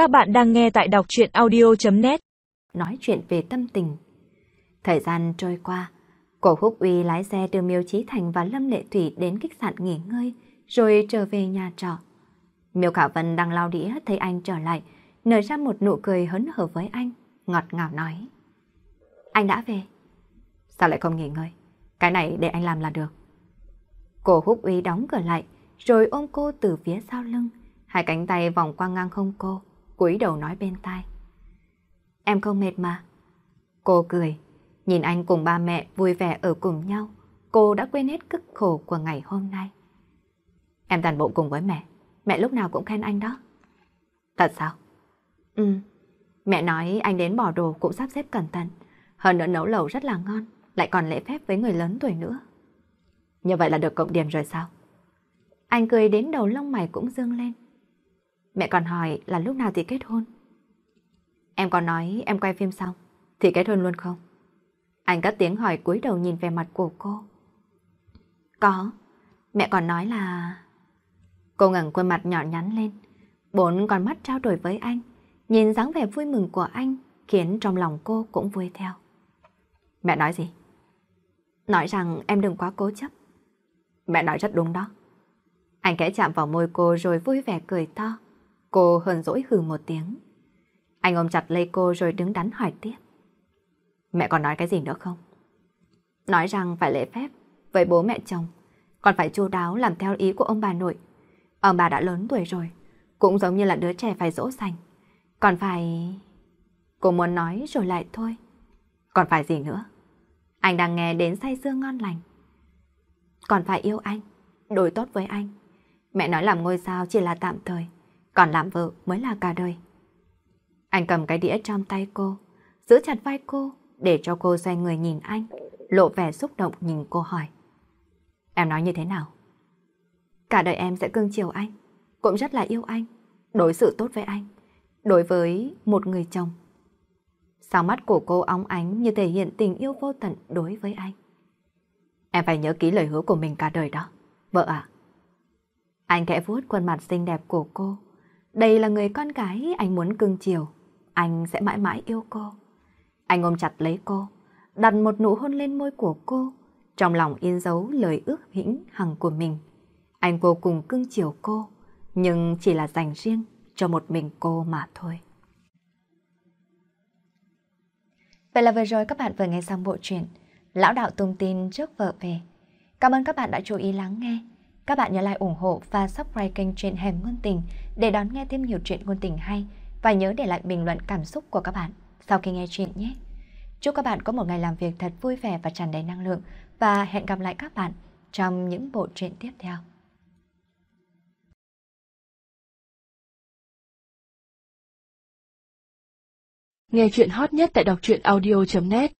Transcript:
Các bạn đang nghe tại đọc chuyện audio.net Nói chuyện về tâm tình. Thời gian trôi qua, cổ húc uy lái xe đưa Miêu Chí Thành và Lâm Lệ Thủy đến khách sạn nghỉ ngơi, rồi trở về nhà trọ. Miêu Khả Vân đang lau đĩa thấy anh trở lại, nở ra một nụ cười hớn hở với anh, ngọt ngào nói. Anh đã về. Sao lại không nghỉ ngơi? Cái này để anh làm là được. Cổ húc uy đóng cửa lại, rồi ôm cô từ phía sau lưng, hai cánh tay vòng qua ngang không cô, cúi đầu nói bên tai. Em không mệt mà. Cô cười, nhìn anh cùng ba mẹ vui vẻ ở cùng nhau, cô đã quên hết cực khổ của ngày hôm nay. Em toàn bộ cùng với mẹ, mẹ lúc nào cũng khen anh đó. Thật sao? Ừ, mẹ nói anh đến bỏ đồ cũng sắp xếp cẩn thận, hơn nữa nấu lẩu rất là ngon, lại còn lễ phép với người lớn tuổi nữa. Như vậy là được cộng điểm rồi sao? Anh cười đến đầu lông mày cũng dương lên. Mẹ còn hỏi là lúc nào thì kết hôn. Em còn nói em quay phim xong thì kết hôn luôn không? Anh cất tiếng hỏi cúi đầu nhìn về mặt của cô. Có, mẹ còn nói là... Cô ngẩng khuôn mặt nhỏ nhắn lên, bốn con mắt trao đổi với anh, nhìn dáng vẻ vui mừng của anh khiến trong lòng cô cũng vui theo. Mẹ nói gì? Nói rằng em đừng quá cố chấp. Mẹ nói rất đúng đó. Anh kẽ chạm vào môi cô rồi vui vẻ cười to. Cô hờn dỗi hừ một tiếng. Anh ôm chặt lấy cô rồi đứng đắn hỏi tiếp. Mẹ còn nói cái gì nữa không? Nói rằng phải lễ phép với bố mẹ chồng, còn phải chu đáo làm theo ý của ông bà nội. Ông bà đã lớn tuổi rồi, cũng giống như là đứa trẻ phải dỗ dành. Còn phải... Cô muốn nói rồi lại thôi. Còn phải gì nữa? Anh đang nghe đến say sưa ngon lành. Còn phải yêu anh, đối tốt với anh. Mẹ nói làm ngôi sao chỉ là tạm thời, còn làm vợ mới là cả đời. Anh cầm cái đĩa trong tay cô, giữ chặt vai cô để cho cô xoay người nhìn anh, lộ vẻ xúc động nhìn cô hỏi. Em nói như thế nào? Cả đời em sẽ cưng chiều anh, cũng rất là yêu anh, đối xử tốt với anh, đối với một người chồng. Sao mắt của cô óng ánh như thể hiện tình yêu vô tận đối với anh. Em phải nhớ kỹ lời hứa của mình cả đời đó. Vợ ạ. Anh kẽ vuốt khuôn mặt xinh đẹp của cô. Đây là người con gái anh muốn cưng chiều. Anh sẽ mãi mãi yêu cô. Anh ôm chặt lấy cô, đặt một nụ hôn lên môi của cô. Trong lòng in dấu lời ước hĩnh hằng của mình. Anh vô cùng cưng chiều cô, nhưng chỉ là dành riêng cho một mình cô mà thôi. Vậy là vừa rồi các bạn vừa nghe xong bộ truyện Lão đạo tung tin trước vợ về. Cảm ơn các bạn đã chú ý lắng nghe. Các bạn nhớ like, ủng hộ và subscribe kênh truyện Hẻm Ngôn Tình để đón nghe thêm nhiều chuyện ngôn tình hay và nhớ để lại bình luận cảm xúc của các bạn sau khi nghe chuyện nhé. Chúc các bạn có một ngày làm việc thật vui vẻ và tràn đầy năng lượng và hẹn gặp lại các bạn trong những bộ truyện tiếp theo. Nghe chuyện hot nhất tại đọc truyện audio.net